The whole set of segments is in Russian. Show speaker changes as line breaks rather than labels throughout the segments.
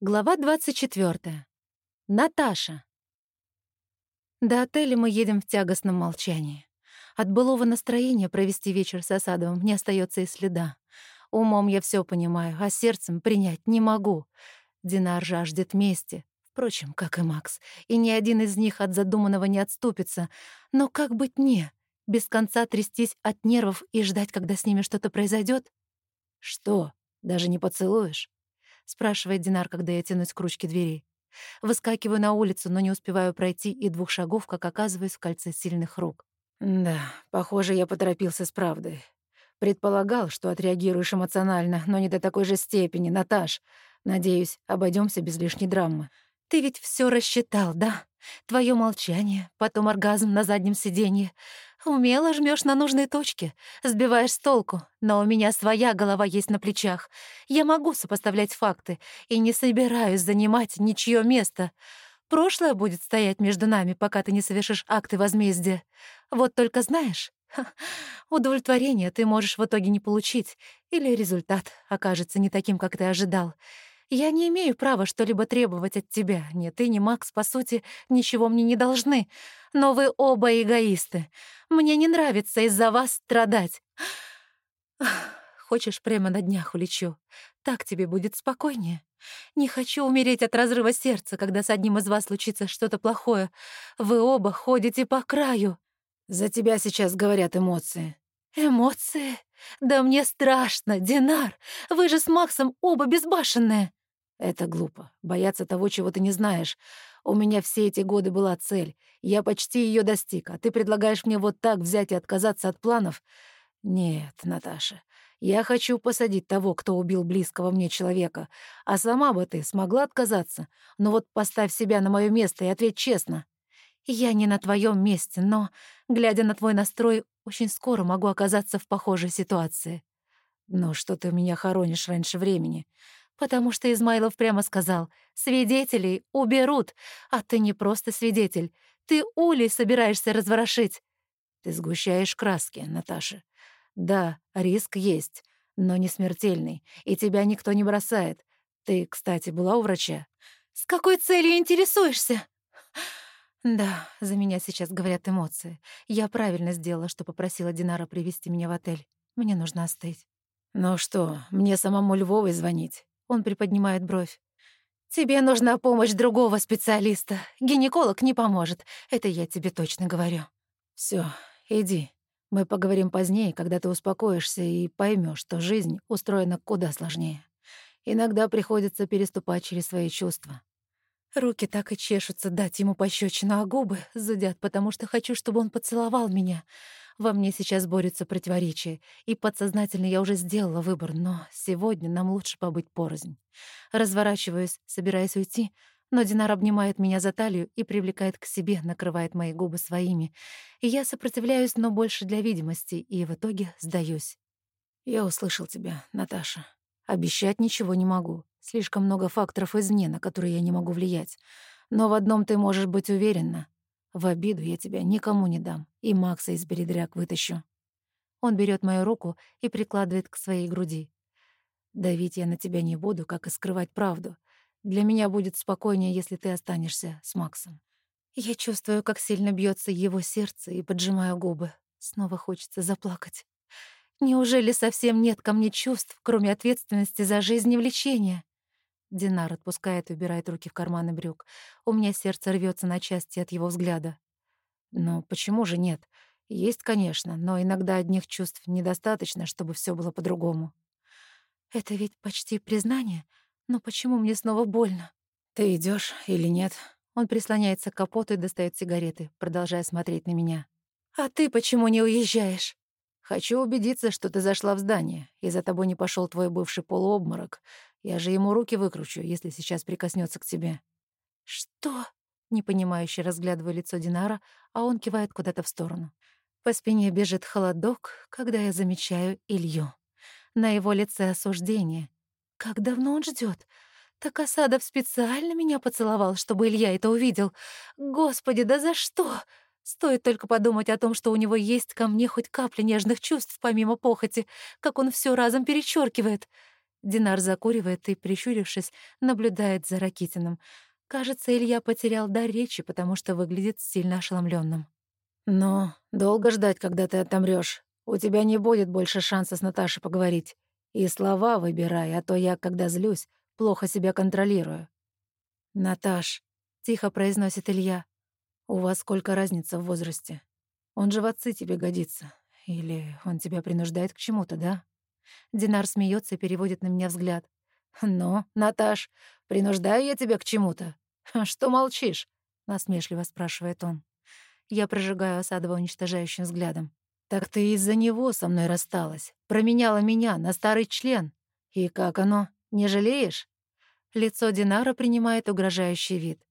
Глава 24. Наташа. До отеля мы едем в тягостном молчании. От былого настроения провести вечер с Осадовым не остается и следа. Умом я все понимаю, а сердцем принять не могу. Динар жаждет мести, впрочем, как и Макс, и ни один из них от задуманного не отступится. Но как быть мне? Без конца трястись от нервов и ждать, когда с ними что-то произойдет?
Что, даже не поцелуешь?
Спрашивает Динар, когда я тянусь к ручке двери. Выскакиваю на улицу, но не успеваю пройти и двух шагов, как оказываюсь в кольце сильных рук.
Да, похоже, я поторопился с правдой. Предполагал, что отреагируешь эмоционально, но не до такой же степени, Наташ. Надеюсь, обойдемся без лишней драмы.
Ты ведь все рассчитал, да? Твое молчание, потом оргазм на заднем сиденье. Умело жмешь на нужные точки, сбиваешь с толку, но у меня своя голова есть на плечах. Я могу сопоставлять факты и не собираюсь занимать ничье место. Прошлое будет стоять между нами, пока ты не совершишь акты возмездия. Вот только знаешь, удовлетворение ты можешь в итоге не получить, или результат окажется не таким, как ты ожидал. Я не имею права что-либо требовать от тебя. Ни ты, ни Макс, по сути, ничего мне не должны. Но вы оба эгоисты. Мне не нравится из-за вас страдать. Хочешь, прямо на днях улечу? Так тебе будет спокойнее. Не хочу умереть от разрыва сердца, когда с одним из вас случится что-то плохое. Вы оба ходите по краю.
За тебя сейчас говорят эмоции.
Эмоции? Да мне страшно, Динар. Вы же с Максом оба безбашенные.
Это глупо. Бояться того, чего ты не знаешь. У меня все эти годы была цель. Я почти ее достиг, а ты предлагаешь мне вот так взять и отказаться от планов? Нет, Наташа. Я хочу посадить того, кто убил близкого мне человека. А сама бы ты смогла отказаться. Но вот поставь себя на мое место и ответь честно.
Я не на твоем месте, но, глядя на твой настрой, очень скоро могу оказаться в похожей ситуации.
Но что ты меня хоронишь раньше времени?
Потому что Измайлов прямо сказал, свидетелей уберут, а ты не просто свидетель, ты улей собираешься разворошить.
Ты сгущаешь краски, Наташа. Да, риск есть, но не смертельный, и тебя никто не бросает. Ты, кстати, была у врача?
С какой целью интересуешься? Да, за меня сейчас говорят эмоции. Я правильно сделала, что попросила Динара привести меня в отель. Мне нужно остыть.
Ну что, мне самому Львовой звонить?
Он приподнимает бровь. «Тебе нужна помощь другого специалиста. Гинеколог не поможет. Это я тебе точно говорю».
Все, иди. Мы поговорим позднее, когда ты успокоишься и поймешь, что жизнь устроена куда сложнее. Иногда приходится переступать через свои чувства.
Руки так и чешутся дать ему пощечину, а губы зудят, потому что хочу, чтобы он поцеловал меня. Во мне сейчас борются противоречия, и подсознательно я уже сделала выбор, но сегодня нам лучше побыть порознь. Разворачиваюсь, собираясь уйти, но Динар обнимает меня за талию и привлекает к себе, накрывает мои губы своими. И я сопротивляюсь, но больше для видимости, и в итоге сдаюсь.
«Я услышал тебя, Наташа. Обещать ничего не могу. Слишком много факторов извне, на которые я не могу влиять. Но в одном ты можешь быть уверена. В обиду я тебя никому не дам, и Макса из передряг вытащу.
Он берет мою руку и прикладывает к своей груди.
Давить я на тебя не буду, как и скрывать правду. Для меня будет спокойнее, если ты останешься с Максом.
Я чувствую, как сильно бьется его сердце и поджимаю губы. Снова хочется заплакать. Неужели совсем нет ко мне чувств, кроме ответственности за жизнь и влечения? Динар отпускает и убирает руки в карманы брюк. У меня сердце рвется на части от его взгляда.
Но почему же нет? Есть, конечно, но иногда одних чувств недостаточно, чтобы все было по-другому.
Это ведь почти признание. Но почему мне снова больно?
Ты идешь или нет?
Он прислоняется к капоту и достает сигареты, продолжая смотреть на меня. А ты почему не уезжаешь?
Хочу убедиться, что ты зашла в здание, и за тобой не пошел твой бывший полуобморок. Я же ему руки выкручу, если сейчас прикоснется к тебе».
«Что?» — непонимающе разглядываю лицо Динара, а он кивает куда-то в сторону. По спине бежит холодок, когда я замечаю Илью. На его лице осуждение. Как давно он ждет? Так Асадов специально меня поцеловал, чтобы Илья это увидел. Господи, да за что? Стоит только подумать о том, что у него есть ко мне хоть капля нежных чувств, помимо похоти, как он все разом перечеркивает. Динар закуривает и, прищурившись, наблюдает за Ракитиным. Кажется, Илья потерял дар речи, потому что выглядит сильно ошеломленным.
«Но долго ждать, когда ты отомрёшь. У тебя не будет больше шанса с Наташей поговорить. И слова выбирай, а то я, когда злюсь, плохо себя контролирую». «Наташ», — тихо произносит Илья, — «у вас сколько разница в возрасте? Он же в отцы тебе годится. Или он тебя принуждает к чему-то, да?»
Динар смеется и переводит на меня взгляд.
«Ну, Наташ, принуждаю я тебя к чему-то? Что молчишь?» — насмешливо спрашивает он.
Я прожигаю Осадова уничтожающим взглядом.
«Так ты из-за него со мной рассталась, променяла меня на старый член. И как оно, не жалеешь?»
Лицо Динара принимает угрожающий вид.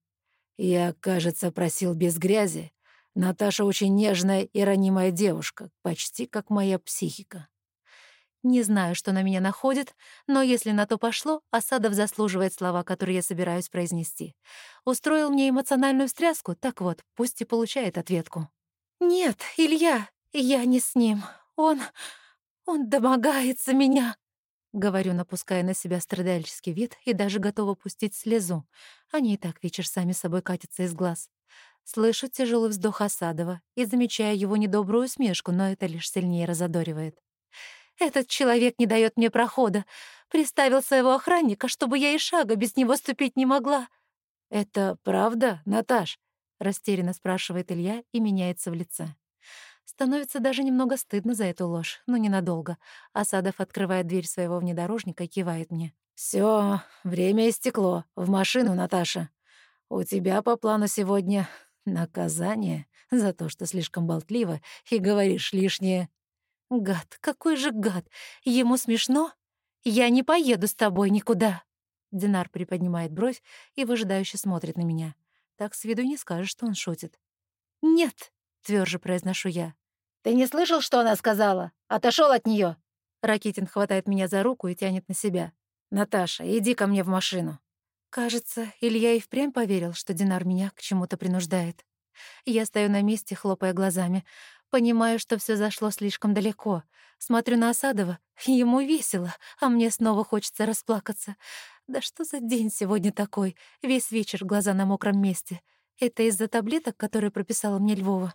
«Я, кажется, просил без грязи. Наташа очень нежная и ранимая девушка, почти как моя психика.
Не знаю, что на меня находит, но если на то пошло, Асадов заслуживает слова, которые я собираюсь произнести. Устроил мне эмоциональную встряску, так вот, пусть и получает ответку. «Нет, Илья, я не с ним. Он... он домогается меня», — говорю, напуская на себя страдальческий вид и даже готова пустить слезу. Они и так, вечер сами собой катятся из глаз. Слышу тяжелый вздох Асадова и замечаю его недобрую усмешку, но это лишь сильнее разодоривает. Этот человек не дает мне прохода. Приставил своего охранника, чтобы я и шага без него ступить не могла.
«Это правда, Наташ?»
— растерянно спрашивает Илья и меняется в лице. Становится даже немного стыдно за эту ложь, но ненадолго. Асадов открывает дверь своего внедорожника и кивает мне.
Все, время истекло. В машину, Наташа. У тебя по плану сегодня наказание за то, что слишком болтлива и говоришь лишнее.
Гад, какой же гад! Ему смешно? Я не поеду с тобой никуда. Динар приподнимает бровь и выжидающе смотрит на меня. Так с виду не скажешь, что он шутит. «Нет», — тверже произношу я.
«Ты не слышал, что она сказала? Отошел от нее.
Ракитин хватает меня за руку и тянет на себя.
«Наташа, иди ко мне в машину».
Кажется, Илья и впрямь поверил, что Динар меня к чему-то принуждает. Я стою на месте, хлопая глазами. Понимаю, что все зашло слишком далеко. Смотрю на Осадова, ему весело, а мне снова хочется расплакаться. Да что за день сегодня такой? Весь вечер глаза на мокром месте. Это из-за таблеток, которые прописала мне Львова.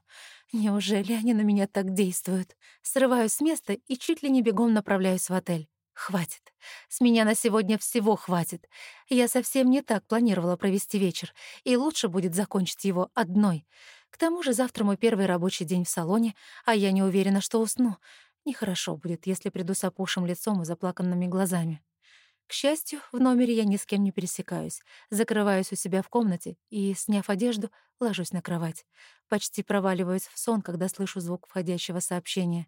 Неужели они на меня так действуют? Срываюсь с места и чуть ли не бегом направляюсь в отель. Хватит. С меня на сегодня всего хватит. Я совсем не так планировала провести вечер, и лучше будет закончить его одной — к тому же завтра мой первый рабочий день в салоне, а я не уверена, что усну. Нехорошо будет, если приду с опухшим лицом и заплаканными глазами. К счастью, в номере я ни с кем не пересекаюсь. Закрываюсь у себя в комнате и, сняв одежду, ложусь на кровать. Почти проваливаюсь в сон, когда слышу звук входящего сообщения.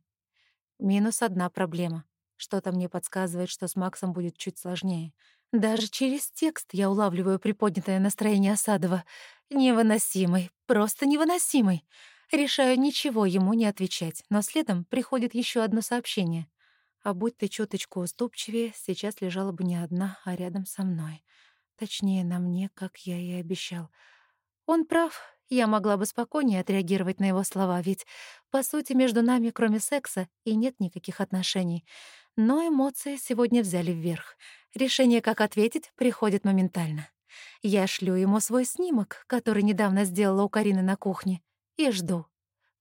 Минус одна проблема. Что-то мне подсказывает, что с Максом будет чуть сложнее. Даже через текст я улавливаю приподнятое настроение Осадова. Невыносимый, просто невыносимый. Решаю ничего ему не отвечать, но следом приходит еще одно сообщение. А будь ты чуточку уступчивее, сейчас лежала бы не одна, а рядом со мной. Точнее, на мне, как я и обещал. Он прав, я могла бы спокойнее отреагировать на его слова, ведь, по сути, между нами, кроме секса, и нет никаких отношений. Но эмоции сегодня взяли вверх. Решение, как ответить, приходит моментально. Я шлю ему свой снимок, который недавно сделала у Карины на кухне, и жду.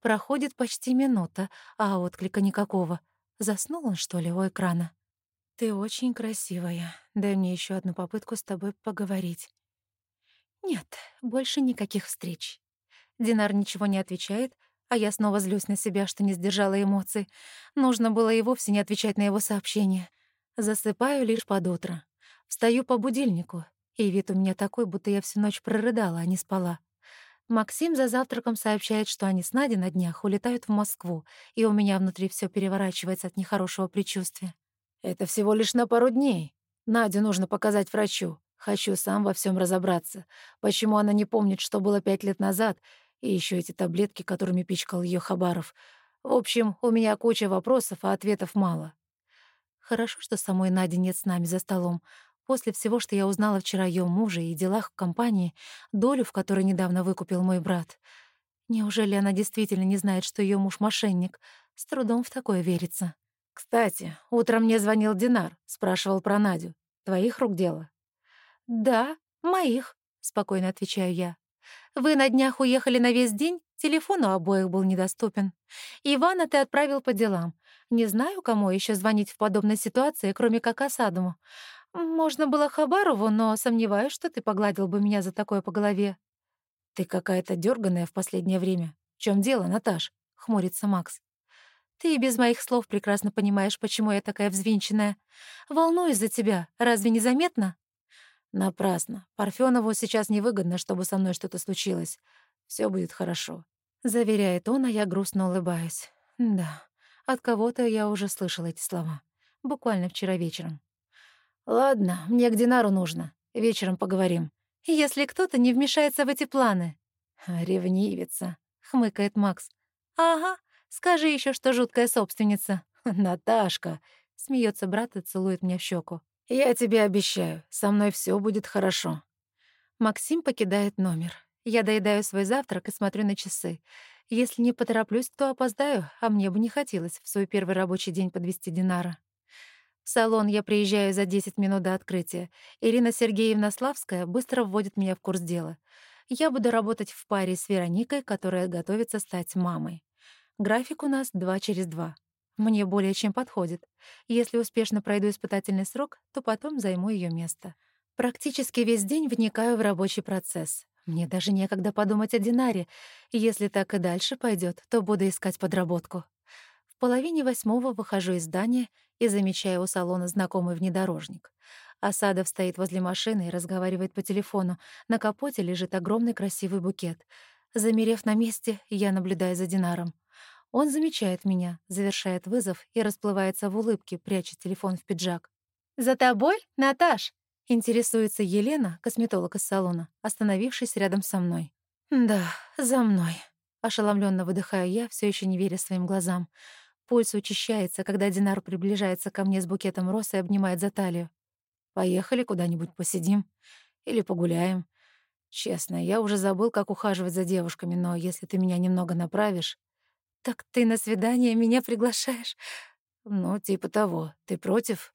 Проходит почти минута, а отклика никакого. Заснул он, что ли, у экрана? «Ты очень красивая. Дай мне еще одну попытку с тобой поговорить». Нет, больше никаких встреч. Динар ничего не отвечает, а я снова злюсь на себя, что не сдержала эмоций. Нужно было и вовсе не отвечать на его сообщение. Засыпаю лишь под утро. Встаю по будильнику, и вид у меня такой, будто я всю ночь прорыдала, а не спала. Максим за завтраком сообщает, что они с Надей на днях улетают в Москву, и у меня внутри все переворачивается от нехорошего предчувствия.
«Это всего лишь на пару дней. Надю нужно показать врачу. Хочу сам во всем разобраться. Почему она не помнит, что было пять лет назад, и еще эти таблетки, которыми пичкал ее Хабаров. В общем, у меня куча вопросов, а ответов мало.
Хорошо, что самой Нади нет с нами за столом. После всего, что я узнала вчера о её муже и делах в компании, долю в которой недавно выкупил мой брат. Неужели она действительно не знает, что ее муж — мошенник? С трудом в такое верится.
Кстати, утром мне звонил Динар, спрашивал про Надю. Твоих рук дело?
Да, моих, спокойно отвечаю я. Вы на днях уехали на весь день, телефон у обоих был недоступен. Ивана ты отправил по делам. Не знаю, кому еще звонить в подобной ситуации, кроме как Осадому. Можно было Хабарову, но сомневаюсь, что ты погладил бы меня за такое по голове.
Ты какая-то дерганая в последнее время. В чем дело, Наташ? хмурится Макс.
Ты и без моих слов прекрасно понимаешь, почему я такая взвинченная. Волнуюсь за тебя. Разве не заметно?
Напрасно. Парфёнову сейчас невыгодно, чтобы со мной что-то случилось. Все будет хорошо.
Заверяет он, а я грустно улыбаюсь. Да, от кого-то я уже слышала эти слова. Буквально вчера вечером.
Ладно, мне к Динару нужно. Вечером поговорим.
Если кто-то не вмешается в эти планы.
Ревнивица,
хмыкает Макс. Ага, скажи еще, что жуткая собственница.
Наташка,
смеется брат и целует меня в щеку.
Я тебе обещаю, со мной все будет хорошо.
Максим покидает номер. Я доедаю свой завтрак и смотрю на часы. Если не потороплюсь, то опоздаю, а мне бы не хотелось в свой первый рабочий день подвести Динара. В салон я приезжаю за 10 минут до открытия. Ирина Сергеевна Славская быстро вводит меня в курс дела. Я буду работать в паре с Вероникой, которая готовится стать мамой. График у нас два через два. Мне более чем подходит. Если успешно пройду испытательный срок, то потом займу ее место. Практически весь день вникаю в рабочий процесс. Мне даже некогда подумать о Динаре. Если так и дальше пойдет, то буду искать подработку. В половине восьмого выхожу из здания и замечаю у салона знакомый внедорожник. Асадов стоит возле машины и разговаривает по телефону. На капоте лежит огромный красивый букет. Замерев на месте, я наблюдаю за Динаром. Он замечает меня, завершает вызов и расплывается в улыбке, пряча телефон в пиджак. «За тобой, Наташ?» — интересуется Елена, косметолог из салона, остановившись рядом со мной. «Да, за мной», — ошеломленно выдыхаю я, все еще не веря своим глазам. Пульс учащается, когда Динар приближается ко мне с букетом роз и обнимает за талию. «Поехали куда-нибудь посидим или погуляем. Честно, я уже забыл, как ухаживать за девушками, но если ты меня немного направишь...» «Так ты на свидание меня приглашаешь?» «Ну, типа того. Ты против?»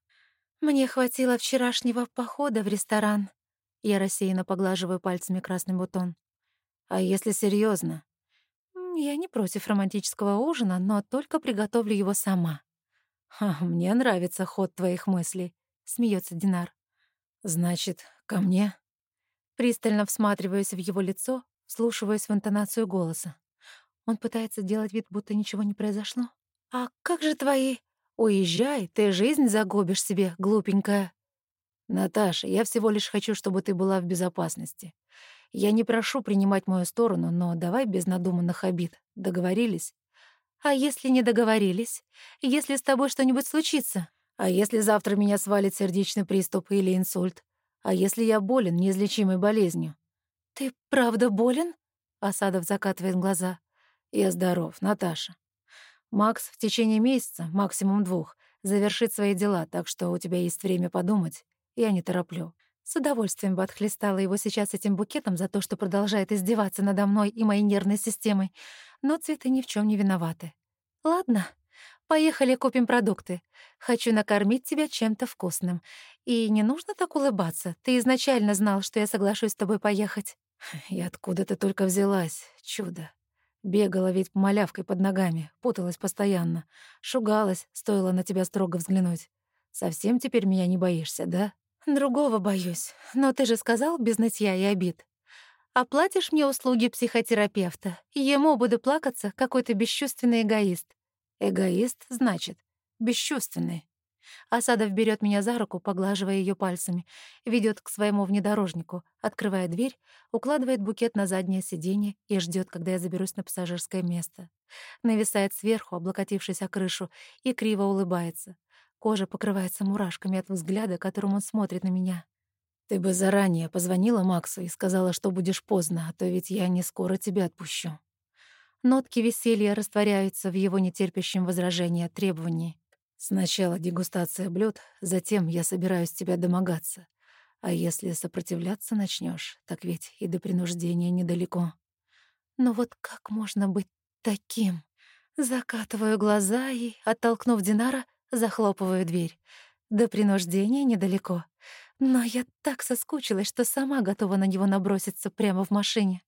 «Мне хватило вчерашнего похода в ресторан». Я рассеянно поглаживаю пальцами красный бутон. «А если серьезно? «Я не против романтического ужина, но только приготовлю его сама».
Ха, «Мне нравится ход твоих мыслей», — смеется Динар. «Значит, ко мне?»
Пристально всматриваюсь в его лицо, слушаясь в интонацию голоса. Он пытается делать вид, будто ничего не произошло. «А как же твои...» «Уезжай, ты жизнь загубишь себе, глупенькая».
«Наташа, я всего лишь хочу, чтобы ты была в безопасности. Я не прошу принимать мою сторону, но давай без надуманных обид. Договорились?»
«А если не договорились? Если с тобой что-нибудь случится?»
«А если завтра меня свалит сердечный приступ или инсульт? А если я болен неизлечимой болезнью?»
«Ты правда болен?» Асадов закатывает глаза.
Я здоров, Наташа. Макс в течение месяца, максимум двух, завершит свои дела, так что у тебя есть время подумать. Я не тороплю.
С удовольствием бы отхлестала его сейчас этим букетом за то, что продолжает издеваться надо мной и моей нервной системой. Но цветы ни в чем не виноваты. Ладно, поехали купим продукты. Хочу накормить тебя чем-то вкусным. И не нужно так улыбаться. Ты изначально знал, что я соглашусь с тобой поехать.
И откуда ты только взялась, чудо? Бегала ведь малявкой под ногами, путалась постоянно. Шугалась, стоило на тебя строго взглянуть. Совсем теперь меня не боишься, да?
Другого боюсь. Но ты же сказал без нытья и обид. Оплатишь мне услуги психотерапевта, ему буду плакаться, какой то бесчувственный эгоист.
Эгоист, значит, бесчувственный.
Асадов берет меня за руку, поглаживая ее пальцами, ведет к своему внедорожнику, открывает дверь, укладывает букет на заднее сиденье и ждет, когда я заберусь на пассажирское место. Нависает сверху, облокотившись о крышу, и криво улыбается. Кожа покрывается мурашками от взгляда, которым он смотрит на меня.
«Ты бы заранее позвонила Максу и сказала, что будешь поздно, а то ведь я не скоро тебя отпущу».
Нотки веселья растворяются в его нетерпящем возражении требовании.
Сначала дегустация блюд, затем я собираюсь тебя домогаться. А если сопротивляться начнешь, так ведь и до принуждения недалеко.
Но вот как можно быть таким? Закатываю глаза и, оттолкнув Динара, Захлопываю дверь. До принуждения недалеко. Но я так соскучилась, что сама готова на него наброситься прямо в машине.